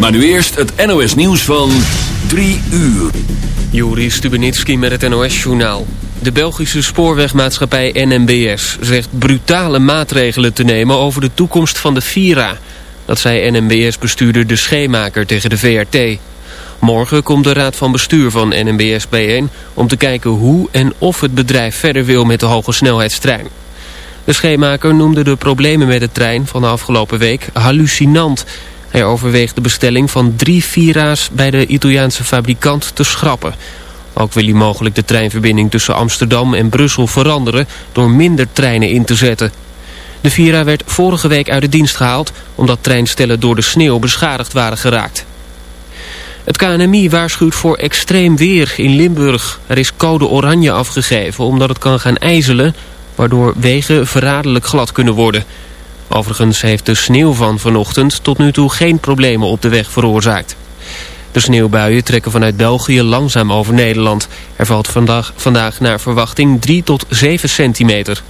Maar nu eerst het NOS nieuws van 3 uur. Juri Stubenitski met het NOS-journaal. De Belgische spoorwegmaatschappij NMBS zegt brutale maatregelen te nemen over de toekomst van de Vira. Dat zei NMBS-bestuurder De Scheemaker tegen de VRT. Morgen komt de raad van bestuur van NMBS bijeen om te kijken hoe en of het bedrijf verder wil met de hoge snelheidstrein. De Scheemaker noemde de problemen met de trein van de afgelopen week hallucinant. Hij overweegt de bestelling van drie Vira's bij de Italiaanse fabrikant te schrappen. Ook wil hij mogelijk de treinverbinding tussen Amsterdam en Brussel veranderen door minder treinen in te zetten. De Vira werd vorige week uit de dienst gehaald omdat treinstellen door de sneeuw beschadigd waren geraakt. Het KNMI waarschuwt voor extreem weer in Limburg. Er is code oranje afgegeven omdat het kan gaan ijzelen... waardoor wegen verraderlijk glad kunnen worden. Overigens heeft de sneeuw van vanochtend tot nu toe geen problemen op de weg veroorzaakt. De sneeuwbuien trekken vanuit België langzaam over Nederland. Er valt vandaag, vandaag naar verwachting 3 tot 7 centimeter.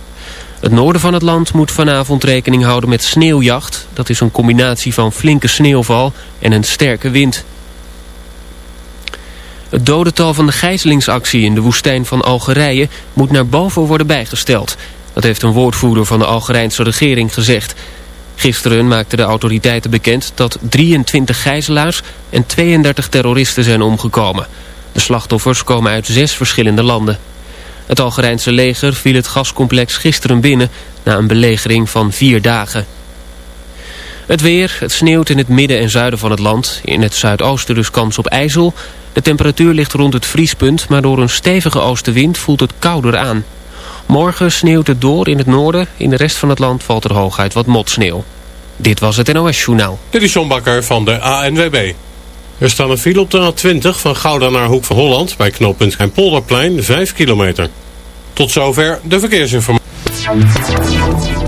Het noorden van het land moet vanavond rekening houden met sneeuwjacht. Dat is een combinatie van flinke sneeuwval en een sterke wind. Het dodental van de gijzelingsactie in de woestijn van Algerije moet naar boven worden bijgesteld. Dat heeft een woordvoerder van de Algerijnse regering gezegd. Gisteren maakten de autoriteiten bekend dat 23 gijzelaars en 32 terroristen zijn omgekomen. De slachtoffers komen uit zes verschillende landen. Het Algerijnse leger viel het gascomplex gisteren binnen na een belegering van vier dagen. Het weer, het sneeuwt in het midden en zuiden van het land. In het zuidoosten dus kans op ijzel. De temperatuur ligt rond het vriespunt, maar door een stevige oostenwind voelt het kouder aan. Morgen sneeuwt het door in het noorden. In de rest van het land valt er hooguit wat motsneeuw. Dit was het NOS Journaal. Dit is John Bakker van de ANWB. Er staan een file op de A20 van Gouda naar Hoek van Holland... bij knooppunt en Polderplein 5 kilometer. Tot zover de verkeersinformatie.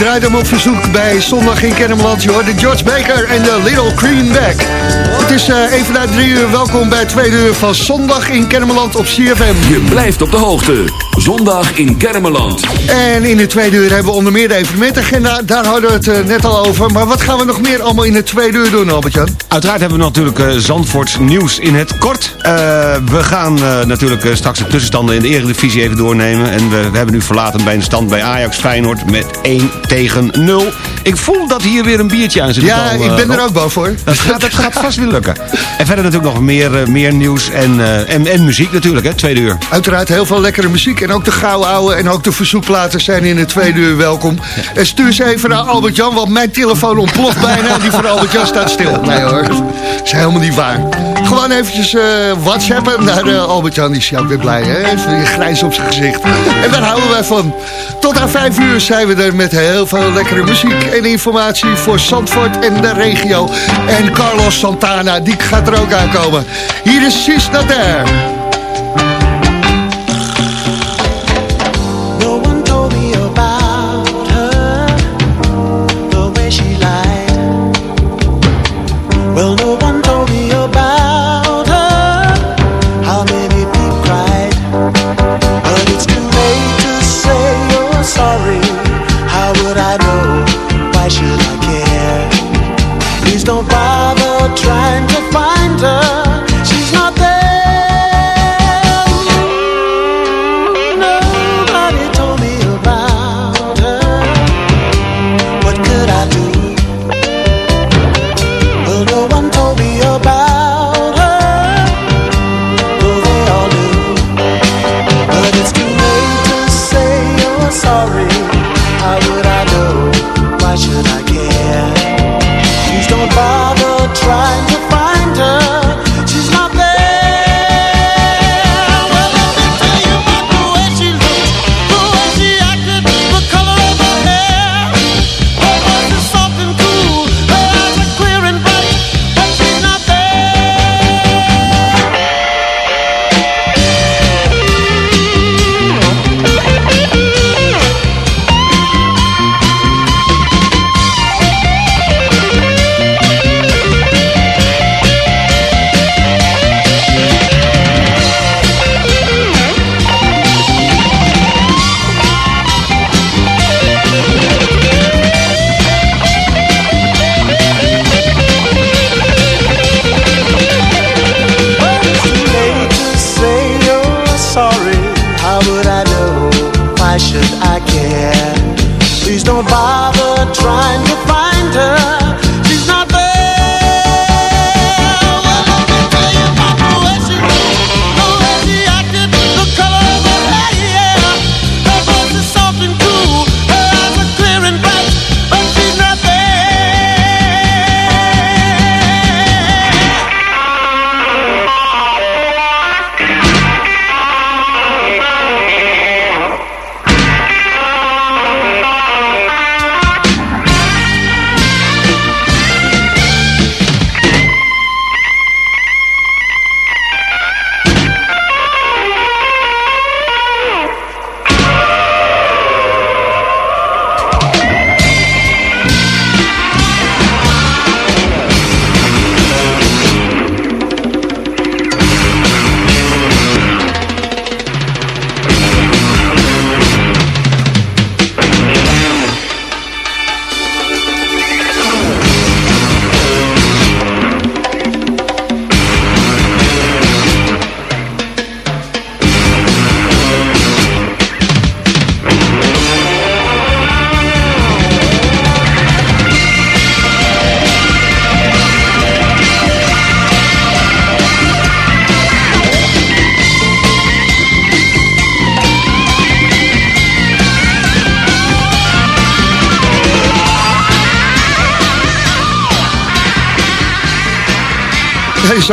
We draaien hem op verzoek bij Zondag in Kennemerland. Je hoort de George Baker en de Little Greenback. Het is eh, even na drie uur. Welkom bij tweede uur van Zondag in Kennemerland op CFM. Je blijft op de hoogte. Zondag in Kermeland. En in het tweede uur hebben we onder meer de evenementagenda. Daar hadden we het eh, net al over. Maar wat gaan we nog meer allemaal in het tweede uur doen, Albert-Jan? Uiteraard hebben we natuurlijk eh, Zandvoorts nieuws in het kort. Eh, we gaan eh, natuurlijk straks de tussenstanden in de Eredivisie even doornemen. En we, we hebben nu verlaten bij een stand bij Ajax Feyenoord met 1 tegen 0. Ik voel dat hier weer een biertje aan zit. Ja, ik ben er ook boven voor. Dat gaat, dat gaat vast weer lukken. En verder natuurlijk nog meer, meer nieuws en, eh, en, en muziek natuurlijk, hè, tweede uur. Uiteraard heel veel lekkere muziek. En ook de gouden ouwe en ook de verzoekplaten zijn in het tweede uur welkom. En stuur ze even naar Albert-Jan, want mijn telefoon ontploft bijna. En die van Albert-Jan staat stil. Nee hoor, dat is helemaal niet waar. Gewoon eventjes eh whatsappen naar eh, Albert-Jan. Die is ook weer blij, hè? Even een grijns op zijn gezicht. En daar houden wij van. Tot aan vijf uur zijn we er met heel veel lekkere muziek en informatie voor Zandvoort en de regio. En Carlos Santana, die gaat er ook aankomen. Hier is Sis Not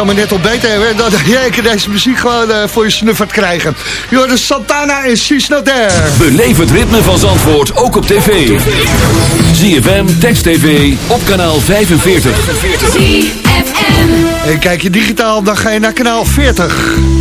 Me net al beter hebben. Dan jij kan deze muziek gewoon eh, voor je snuffert krijgen. Joris Santana en She's Not There. Beleef het ritme van Zandvoort ook op tv. ZFM, Text TV, op kanaal 45. En kijk je digitaal, dan ga je naar kanaal 40.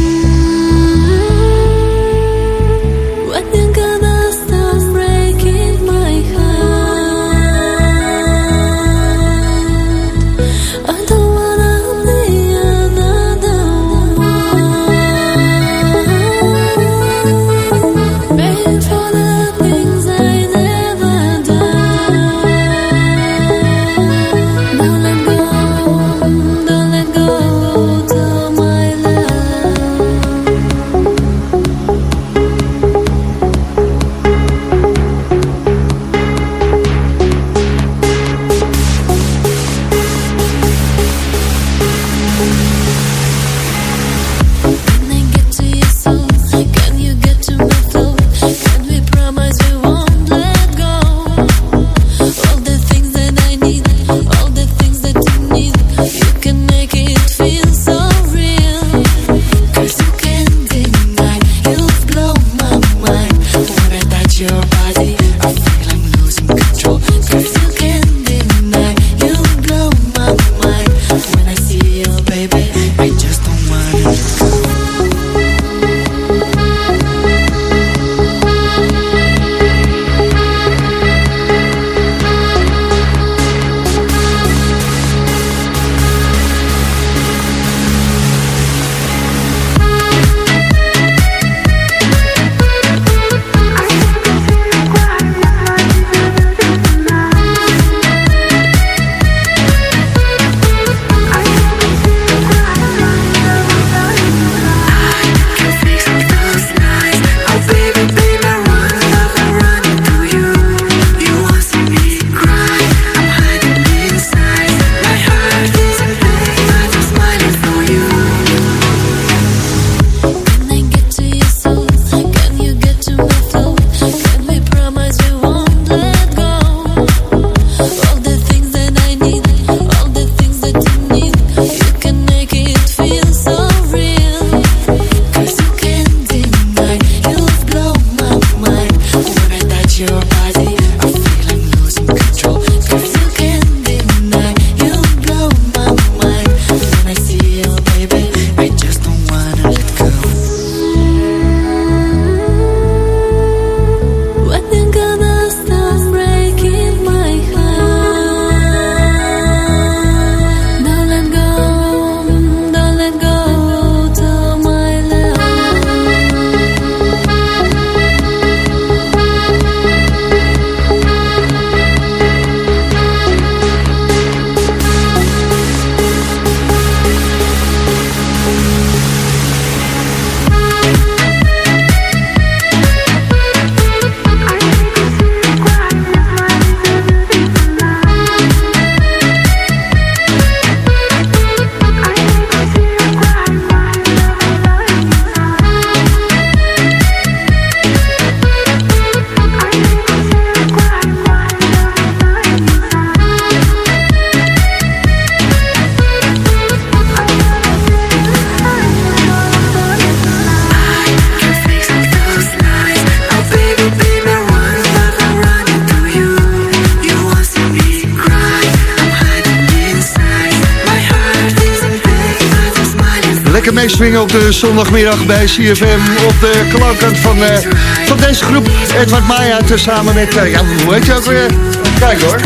Zondagmiddag bij CFM op de klankkant van, eh, van deze groep. Edward Maya tezamen met, eh, ja, hoe heet je ook weer? Kijk hoor.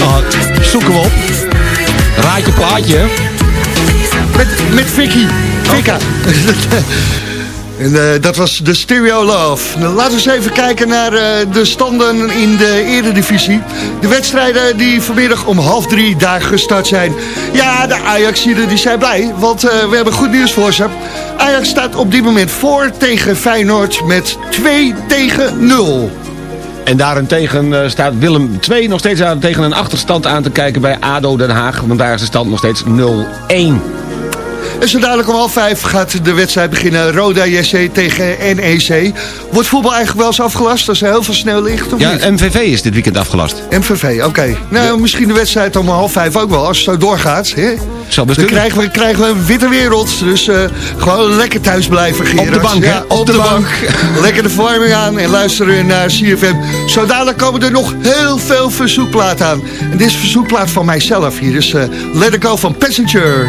Oh, zoeken we op. Raad je plaatje. Met, met Vicky. Vika. En eh, dat was de Stereo Love. Nou, laten we eens even kijken naar eh, de standen in de eredivisie. De wedstrijden die vanmiddag om half drie daar gestart zijn. Ja, de Ajaxiden die zijn blij, want eh, we hebben goed nieuws voor ze. Ajax staat op dit moment voor tegen Feyenoord met 2 tegen 0. En daarentegen staat Willem II nog steeds aan, tegen een achterstand aan te kijken bij ADO Den Haag. Want daar is de stand nog steeds 0-1. En zo dadelijk om half vijf gaat de wedstrijd beginnen. Roda JC tegen NEC. Wordt voetbal eigenlijk wel eens afgelast als er heel veel sneeuw ligt? Of Ja, niet? MVV is dit weekend afgelast. MVV, oké. Nou, misschien de wedstrijd om half vijf ook wel, als het zo doorgaat. Hè? Zal best Dan krijgen we, krijgen we een witte wereld. Dus eh, gewoon lekker thuis blijven, Gerard. Op de bank? Ja, op, de, bank. lekker de verwarming aan en luisteren naar CFM. Zo dadelijk komen er nog heel veel verzoekplaat aan. En dit is een verzoekplaat van mijzelf hier. Dus eh Let It Go van Passenger.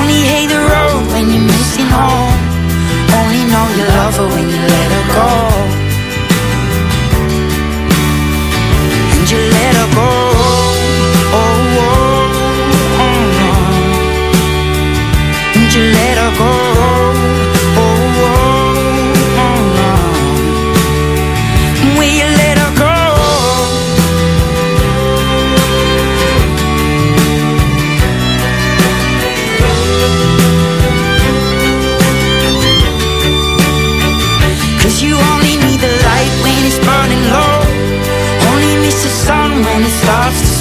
Only hate the road when you're missing home. Only know you love her when you let her go. And you let her go. Oh, oh, oh, oh. And you let her go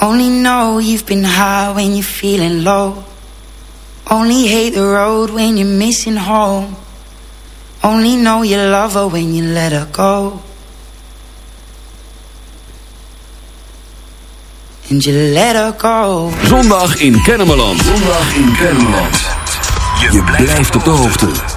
Only know you've been high when you're feeling low. Only hate the road when you're missing home. Only know you love her when you let her go. And you let her go. Zondag in Kennemerland. Zondag in Kennemerland. Je blijft op de hoogte.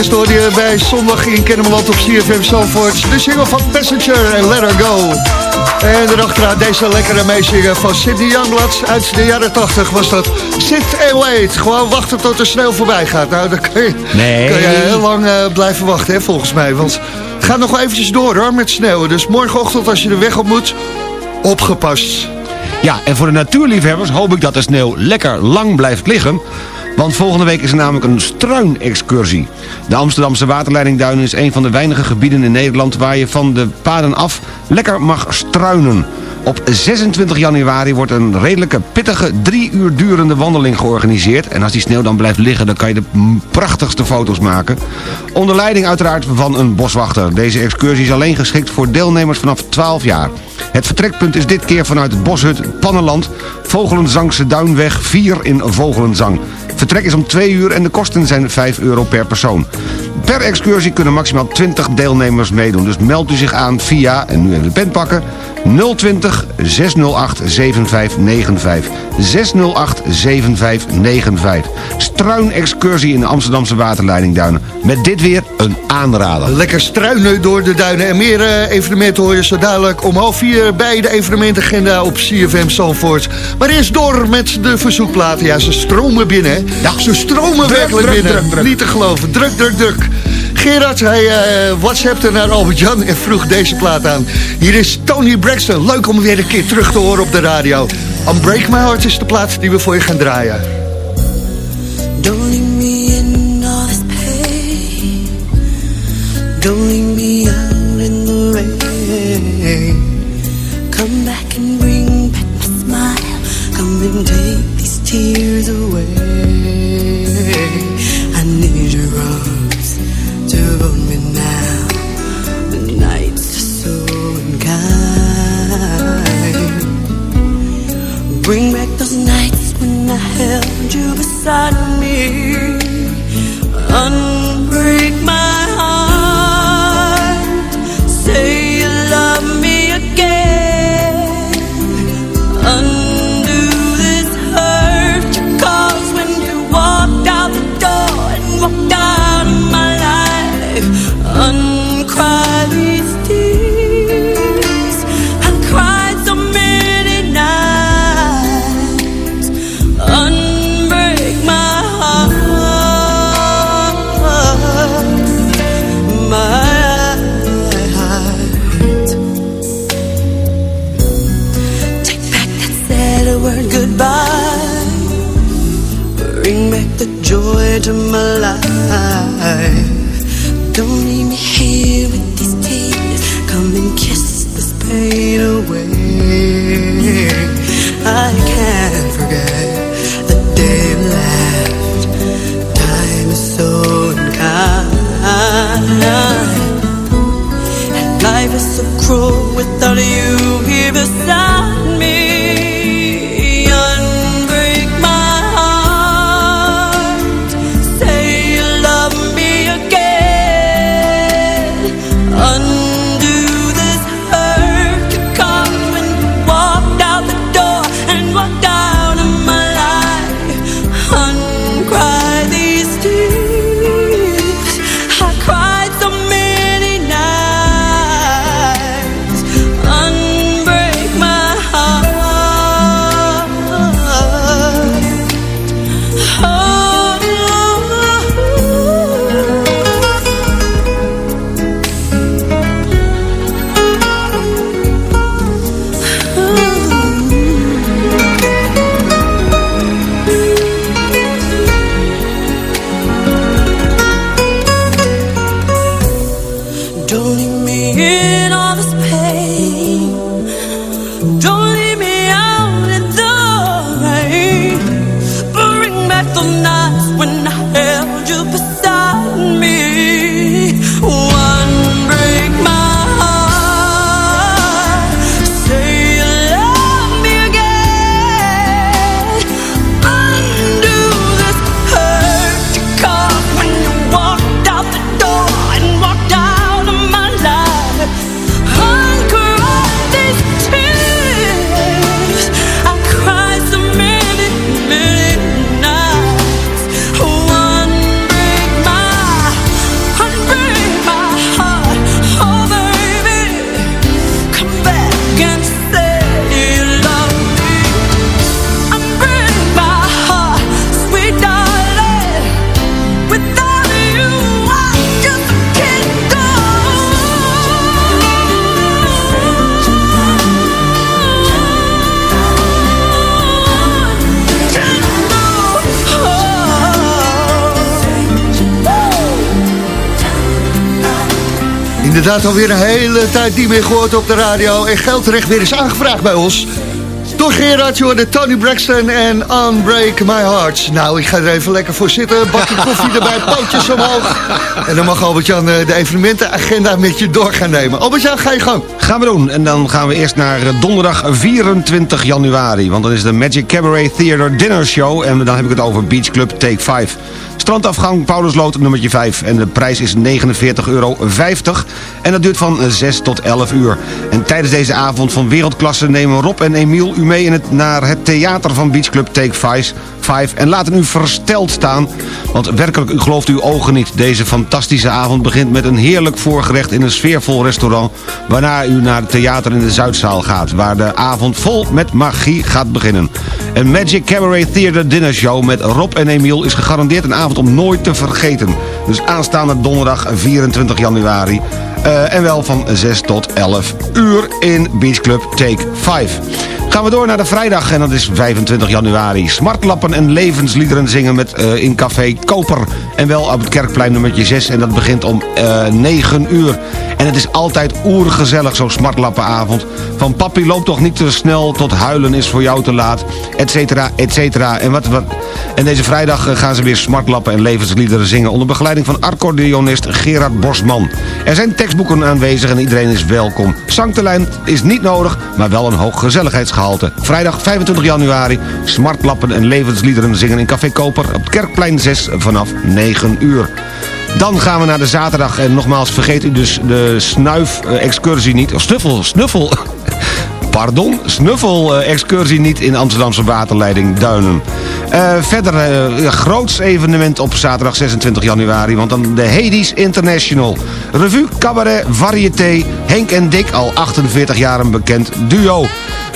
Eerste hoorde je bij zondag in Kennemerland op CFM Zandvoort... de single van Passenger en Let Her Go. En erachteraan deze lekkere meezingen van Sidney Youngblood uit de jaren 80 was dat. Sit and wait. Gewoon wachten tot de sneeuw voorbij gaat. Nou, dan kun je, Nee. kun je heel lang eh, blijven wachten, hè, volgens mij. Want het gaat nog wel eventjes door, hoor, met sneeuwen. Dus morgenochtend als je de weg op moet, opgepast. Ja, en voor de natuurliefhebbers hoop ik dat de sneeuw lekker lang blijft liggen. Want volgende week is er namelijk een struinexcursie. De Amsterdamse waterleidingduinen is een van de weinige gebieden in Nederland... waar je van de paden af lekker mag struinen. Op 26 januari wordt een redelijke pittige drie uur durende wandeling georganiseerd. En als die sneeuw dan blijft liggen, dan kan je de prachtigste foto's maken. Onder leiding uiteraard van een boswachter. Deze excursie is alleen geschikt voor deelnemers vanaf 12 jaar. Het vertrekpunt is dit keer vanuit Boshut Pannenland, Vogelenzangse Duinweg 4 in Vogelenzang. Vertrek is om 2 uur en de kosten zijn 5 euro per persoon. Per excursie kunnen maximaal 20 deelnemers meedoen. Dus meld u zich aan via, en nu even de pen pakken, 020 608 7595. 608 7595. Struin-excursie in de Amsterdamse waterleidingduinen. Met dit weer een aanrader. Lekker struinen door de duinen. En meer eh, evenementen hoor je zo dadelijk om half vier bij de evenementagenda op CFM Zandvoort. Maar eerst door met de verzoekplaten. Ja, ze stromen binnen. hè. Ze stromen Druk, werkelijk druk, binnen. druk. Niet te geloven. Druk, druk, druk. Gerard, hij eh whatsappte naar Albert-Jan en vroeg deze plaat aan. Hier is Tony Braxton. Leuk om weer een keer terug te horen op de radio. Unbreak My Heart is de plaat die we voor je gaan draaien. Don't me in all this pain. Don't me out in the rain. Come back and bring back my smile. Come and take these tears away. sun. Inderdaad alweer een hele tijd niet meer gehoord op de radio. En geldrecht weer eens aangevraagd bij ons. Toch Gerard, je hoorde Tony Braxton en Unbreak My Heart. Nou, ik ga er even lekker voor zitten. Bakje koffie erbij, pootjes omhoog. En dan mag Albert-Jan eh, de evenementenagenda met je door gaan nemen. Albert-Jan, ga je gang. Gaan we doen. En dan gaan we eerst naar eh, donderdag 24 januari. Want dan is de Magic Cabaret Theater Dinner Show. En dan heb ik het over Beach Club Take 5. Strandafgang Paulusloot nummertje 5. En de prijs is 49,50 euro. En dat duurt van 6 tot 11 uur. En tijdens deze avond van wereldklasse nemen Rob en Emiel u mee in het, naar het theater van Beach Club Take 5. 5 en laten u versteld staan. Want werkelijk, u gelooft uw ogen niet. Deze fantastische avond begint met een heerlijk voorgerecht in een sfeervol restaurant. Waarna u naar het theater in de Zuidzaal gaat. Waar de avond vol met magie gaat beginnen. Een Magic Cabaret Theater Dinner Show met Rob en Emiel is gegarandeerd een avond om nooit te vergeten. Dus aanstaande donderdag 24 januari. eh, en wel van 6 tot 11 uur in Beach Club Take 5. Gaan we door naar de vrijdag en dat is 25 januari. Smartlappen en levensliederen zingen met, eh, in Café Koper. En wel op het Kerkplein nummertje 6 en dat begint om eh 9 uur. En het is altijd oergezellig zo'n smartlappenavond. Van papi loopt toch niet te snel tot huilen is voor jou te laat. Et cetera, et cetera. En, wat, wat. en deze vrijdag eh, gaan ze weer smartlappen en levensliederen zingen... onder begeleiding van accordeonist Gerard Bosman. Er zijn tekstboeken aanwezig en iedereen is welkom. Zangtalent is niet nodig, maar wel een hoog. Vrijdag 25 januari, smartlappen en levensliederen zingen in Café Koper... op Kerkplein 6 vanaf 9 uur. Dan gaan we naar de zaterdag. En nogmaals, vergeet u dus de snuif-excursie niet. Of snuffel, snuffel. Pardon, snuffel-excursie niet in Amsterdamse waterleiding Duinen. Eh, verder ja, groots evenement op zaterdag 26 januari. Want dan de Hades International. Revue, cabaret, variété. Henk en Dick, al 48 jaar een bekend duo.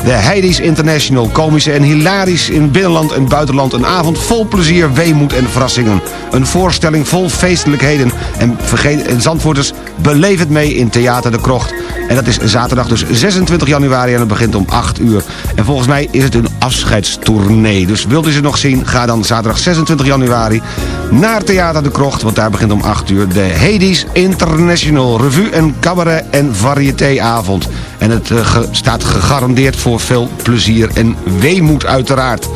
De Heidi's International, komische en hilarisch in binnenland en buitenland. Een avond vol plezier, weemoed en verrassingen. Een voorstelling vol feestelijkheden. En, vergeet, en Zandvoorters, beleef het mee in Theater de Krocht. En dat is zaterdag dus 26 januari en het begint om 8 uur. En volgens mij is het een afscheidstournee. Dus wilt u ze nog zien, ga dan zaterdag 26 januari naar Theater de Krocht. Want daar begint om 8 uur de Hades International Revue en Cabaret en Variétéavond. En het eh, staat gegarandeerd voor veel plezier en weemoed uiteraard.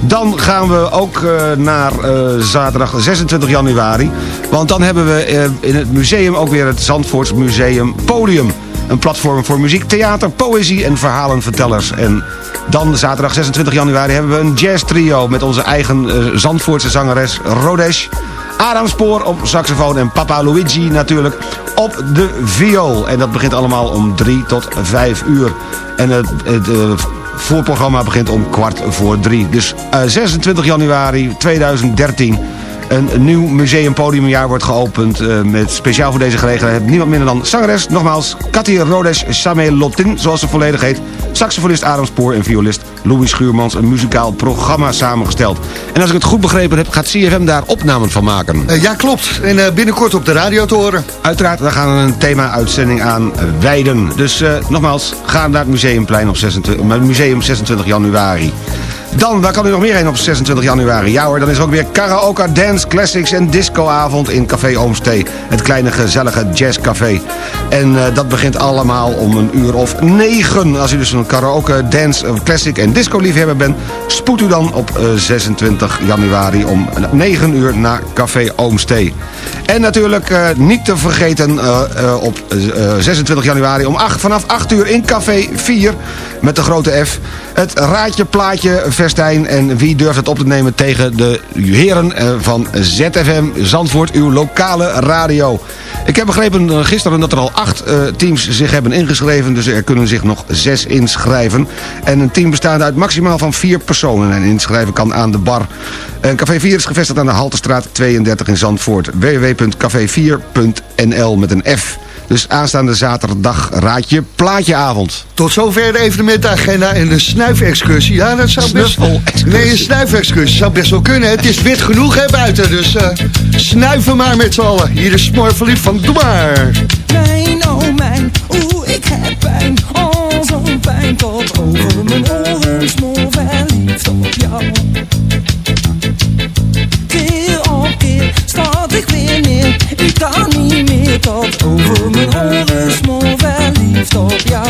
Dan gaan we ook eh, naar eh, zaterdag 26 januari. Want dan hebben we in het museum ook weer het Zandvoorts Museum Podium. Een platform voor muziek, theater, poëzie en verhalenvertellers. En dan zaterdag 26 januari hebben we een jazz trio... met onze eigen eh, Zandvoortse zangeres Rodesh... Adam Spoor op saxofoon en Papa Luigi natuurlijk op de viool. En dat begint allemaal om 3 tot 5 uur. En het, het eh, voorprogramma begint om kwart voor drie. Dus eh, 26 januari 2013... Een nieuw museumpodiumjaar wordt geopend eh, met speciaal voor deze gelegenheid niemand minder dan zangeres, nogmaals, Cathy Rodes Samelotin, zoals ze volledig heet, saxofonist Adam Spoor en violist Louis Schuurmans, een muzikaal programma samengesteld. En als ik het goed begrepen heb, gaat CFM daar opnamen van maken. Eh, ja, klopt. En eh, binnenkort op de radio te horen. Uiteraard, daar gaan we een thema-uitzending aan wijden. Dus nogmaals, ga naar het Museumplein op 26, eh, museum 26 januari. Dan, waar kan u nog meer heen op 26 januari? Ja hoor, dan is er ook weer karaoke, dance, classics en discoavond in Café Oomstee. Het kleine gezellige jazzcafé. En eh, dat begint allemaal om een uur of negen. Als u dus een karaoke, dance, classic en disco liefhebber bent... spoed u dan op eh, 26 januari om 9 uur naar Café Oomstee. En natuurlijk eh, niet te vergeten eh, eh, op eh, 26 januari om 8, vanaf 8 uur in Café 4 met de grote F. Het raadje plaatje festijn en wie durft het op te nemen tegen de heren eh, van ZFM Zandvoort, uw lokale radio. Ik heb begrepen eh, gisteren dat er al acht eh, teams zich hebben ingeschreven, dus er kunnen zich nog zes inschrijven. En een team bestaande uit maximaal van vier personen en inschrijven kan aan de bar. En Café 4 is gevestigd aan de Haltestraat 32 in Zandvoort. www.café4.nl met een F. Dus aanstaande zaterdag raadje plaatjeavond. Tot zover de evenementagenda en de snuifexcursie. Ja, dat zou best... Nee, een snuifexcursie zou best wel kunnen. Het is wit genoeg hè, buiten, dus eh, snuiven maar met z'n allen. Hier is Smoor verliefd van Doe maar. Mijn, oh mijn, oeh, ik heb pijn. Oh, zo'n pijn tot over mijn oren. Smoor verliefd op jou. Keer weer neer. Ik kan niet meer tot over mijn oren. Smoor verliefd op jou.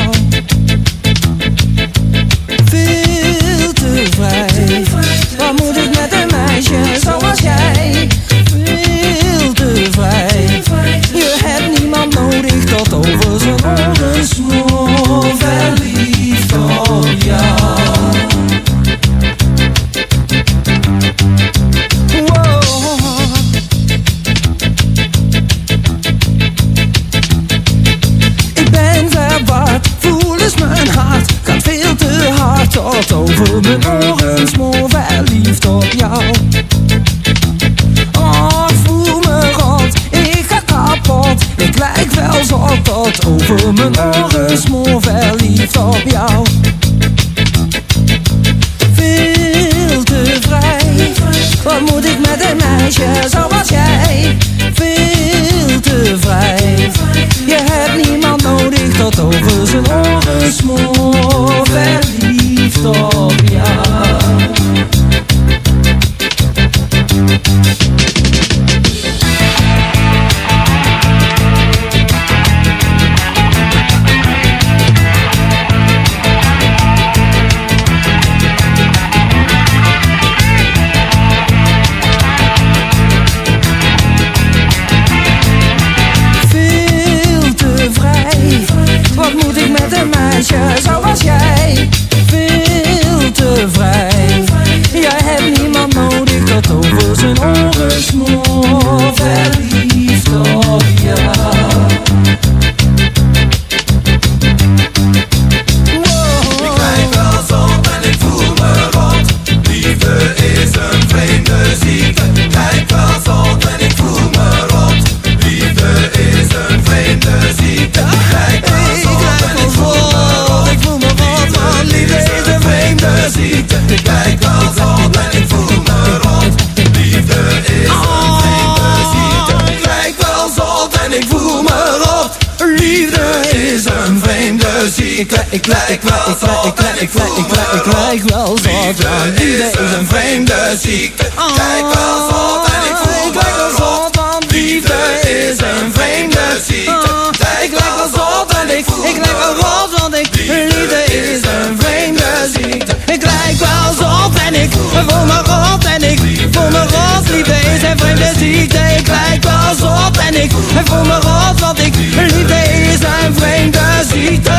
Ik, lijk- ik, lijk- ik, lijk- ik, lijk- ik, lijk- ik, lijk- ik, lijk- wel zot, want liefde is een vreemde ziekte. Ik lijk wel zot en ik voel me zot, want liefde is een vreemde ziekte. Ik lijk wel zot en ik, ik lijk wel rot, want ik, liefde is een vreemde ziekte. Ik lijk wel zot en ik voel me rot en ik voel me rot, liefde is een vreemde ziekte. Ik lijk wel zot en ik voel me rot, want ik, liefde is een vreemde ziekte.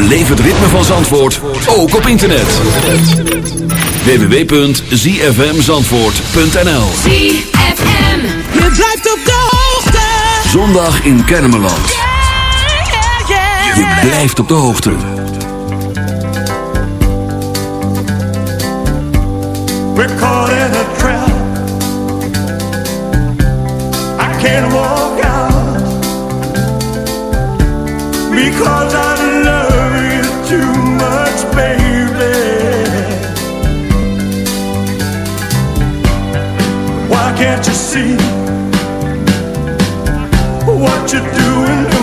Beleef het ritme van Zandvoort, ook op internet. www.zfmzandvoort.nl ZFM. Je blijft op de hoogte. Zondag in Kennemerland. Je blijft op de hoogte. We're caught in a trap. I can't walk out because I can't you see what you're doing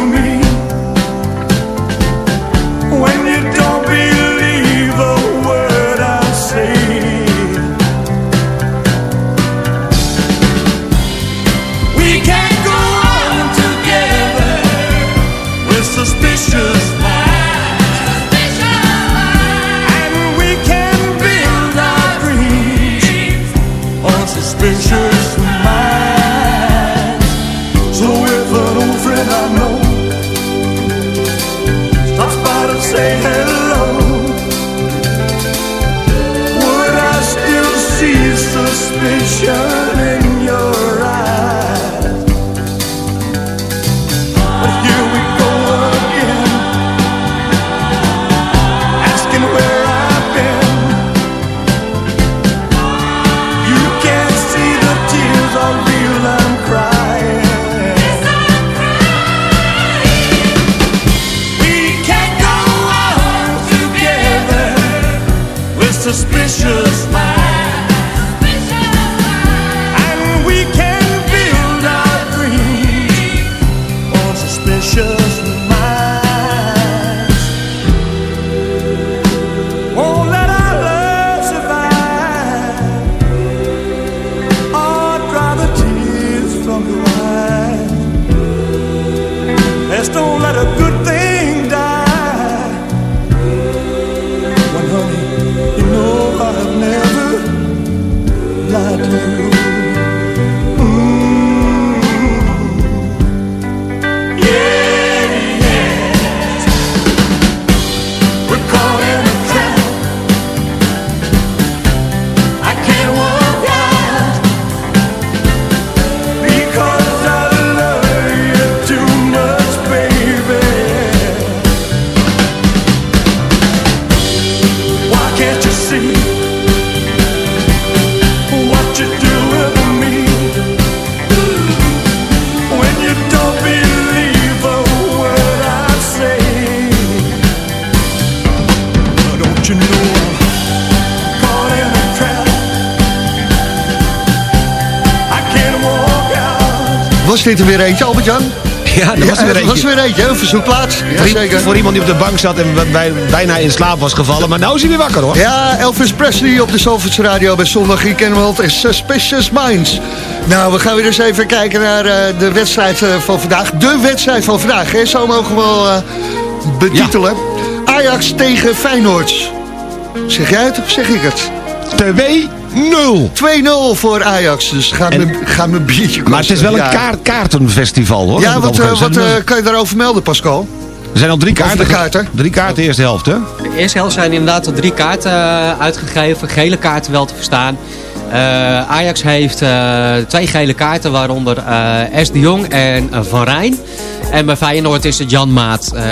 Was dit er weer eentje, Albert-Jan? Ja, dat was er weer dat was eentje. er weer eentje, een verzoekplaats. Ja, Voor- zeker. Voor iemand die op de bank zat en bij- bijna in slaap was gevallen. Maar nou is hij weer wakker hoor. Ja, Elvis Presley op de Zalvoorts Radio bij Zondag in Kennemerland en Suspicious Minds. Nou, we gaan weer eens even kijken naar eh, de wedstrijd eh, van vandaag. De wedstrijd van vandaag, hè? zo mogen we wel eh, betitelen. Ajax tegen Feyenoord. Zeg jij het of zeg ik het? 2-0. 2-0 voor Ajax, dus ga mijn biertje kosten. Maar het is wel een Ja. kaart, kaartenfestival hoor. Ja, wat, eh, wat even zeggen. eh, kan je daarover melden, Pascal? er zijn al drie kaarten. de kaarten? Drie kaarten, de eerste helft hè? De eerste helft zijn inderdaad al drie kaarten eh, uitgegeven. Gele kaarten wel te verstaan. Eh, Ajax heeft eh, twee gele kaarten, waaronder eh S. de Jong en eh, Van Rijn. En bij Feyenoord is het Jan Maat eh,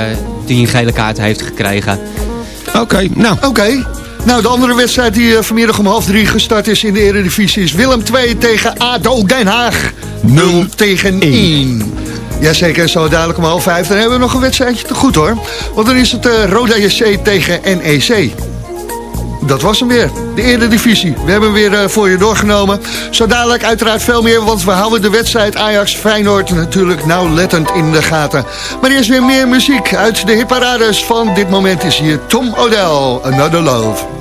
die een gele kaart heeft gekregen. Oké, nou. Oké. Nou, de andere wedstrijd die eh, vanmiddag om half drie gestart is in de Eredivisie is Willem 2 tegen ADO Den Haag. 0 tegen 1. Jazeker, zo dadelijk om half vijf. Dan hebben we nog een wedstrijdje te goed hoor. Want dan is het eh Roda JC tegen NEC. Dat was hem weer. De Eredivisie. We hebben hem weer eh, voor je doorgenomen. Zo dadelijk uiteraard veel meer, want we houden de wedstrijd Ajax-Feyenoord natuurlijk nauwlettend in de gaten. Maar eerst weer meer muziek uit de hitparades van dit moment is hier Tom Odell, Another Love.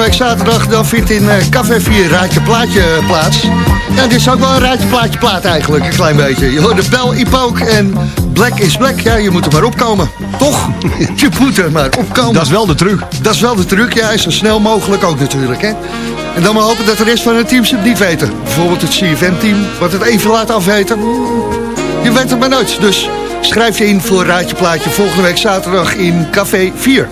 Week zaterdag, dan vindt in eh, Café 4 Raadje Plaatje plaats. Ja, dit is ook wel een Raadje Plaatje plaat eigenlijk, een klein beetje. Je hoort de Bel Ipook en Black is Black. Ja, je moet er maar opkomen. Toch? je moet er maar opkomen. Dat is wel de truc. Dat is wel de truc, ja. Zo snel mogelijk ook natuurlijk, hè. En dan maar hopen dat de rest van de teams het niet weten. Bijvoorbeeld het CFM-team, wat het even laat afweten. Je weet het maar nooit. Dus schrijf je in voor Raadje Plaatje volgende week zaterdag in Café 4.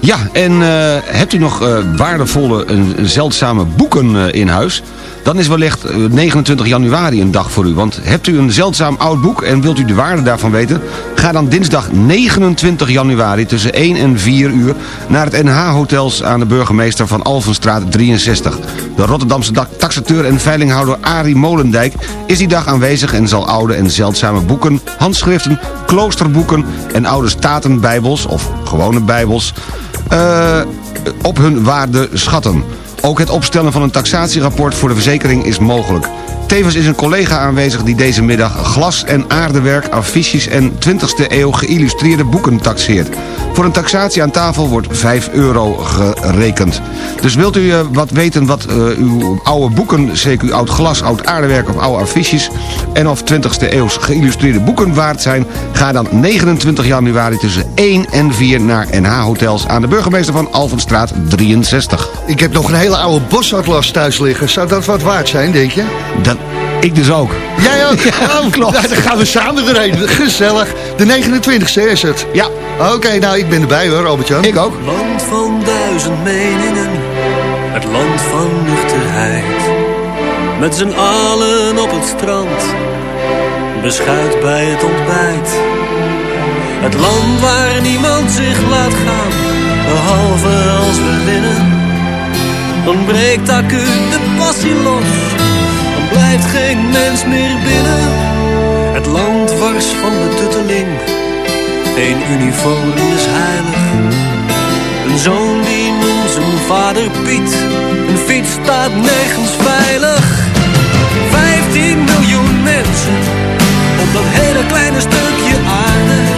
Ja, en eh, hebt u nog eh, waardevolle en zeldzame boeken eh, in huis? Dan is wellicht eh, 29 januari een dag voor u. Want hebt u een zeldzaam oud boek en wilt u de waarde daarvan weten? Ga dan dinsdag 29 januari tussen 1 en 4 uur... naar het NH-hotels aan de burgemeester van Alvenstraat 63. De Rotterdamse taxateur en veilinghouder Arie Molendijk... is die dag aanwezig en zal oude en zeldzame boeken, handschriften... kloosterboeken en oude statenbijbels of gewone bijbels... eh, op hun waarde schatten. Ook het opstellen van een taxatierapport voor de verzekering is mogelijk. Tevens is een collega aanwezig die deze middag glas- en aardewerk, affiches en 20e eeuw geïllustreerde boeken taxeert. Voor een taxatie aan tafel wordt 5 euro gerekend. Dus wilt u eh, wat weten wat eh, uw oude boeken, zeker uw oud glas, oud aardewerk of oude affiches... en of 20e eeuws geïllustreerde boeken waard zijn... ga dan 29 januari tussen 1 en 4 naar NH Hotels aan de burgemeester van Alvenstraat 63. Ik heb nog een hele oude bosatlas thuis liggen. Zou dat wat waard zijn, denk je? Dat, ik dus ook. Jij ook? Oh, klopt. dan gaan we samen erheen. Gezellig. De 29e is het. Ja. Oké, nou ik ben erbij hoor, Albert-Jan. Ik ook. Land van duizend meningen, het land van nuchterheid. Met z'n allen op het strand, beschuit bij het ontbijt. Het land waar niemand zich laat gaan, behalve als we winnen. Dan breekt acuut de passie los, dan blijft geen mens meer binnen. Het land wars van de tutteling, geen uniform is heilig. Een zoon die noemt zijn vader Piet. Een fiets staat nergens veilig. 15 miljoen mensen op dat hele kleine stukje aarde.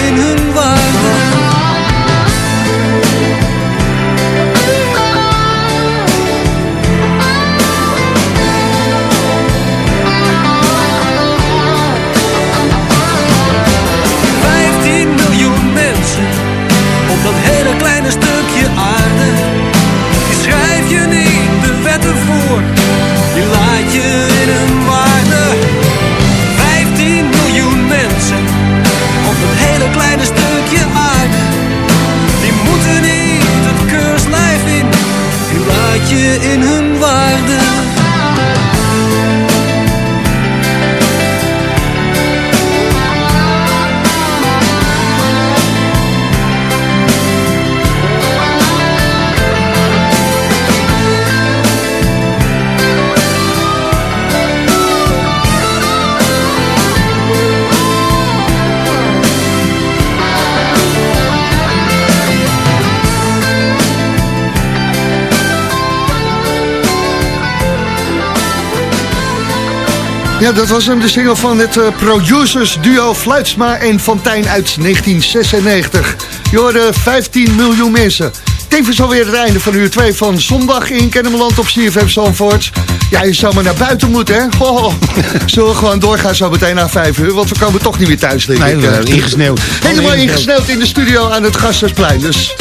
Ja, dat was hem, de single van het eh, producers duo Fluitsma en Fontijn uit 1996. Je hoorde 15 miljoen mensen. Tevens alweer het einde van uur 2 van zondag in Kennemerland op CFM Zandvoort. Ja, je zou maar naar buiten moeten, hè? Ho, Zullen we gewoon doorgaan zo meteen na 5 uur? Want we komen toch niet meer thuis liggen. Nee, ingesneeuwd. Helemaal ingesneeuwd in de studio aan het Gasthuisplein. Dus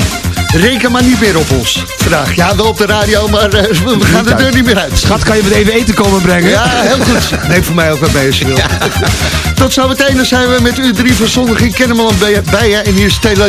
reken maar niet meer op ons vandaag. Ja, wel op de radio, maar eh, we gaan de deur niet meer uit. Schat, kan je met even eten komen brengen? Ja, heel goed. Neem voor mij ook wat mee als je wil. Tot zometeen, dan zijn we met u drie van zondag in Kennemerland bij, bij je. En hier is Taylor.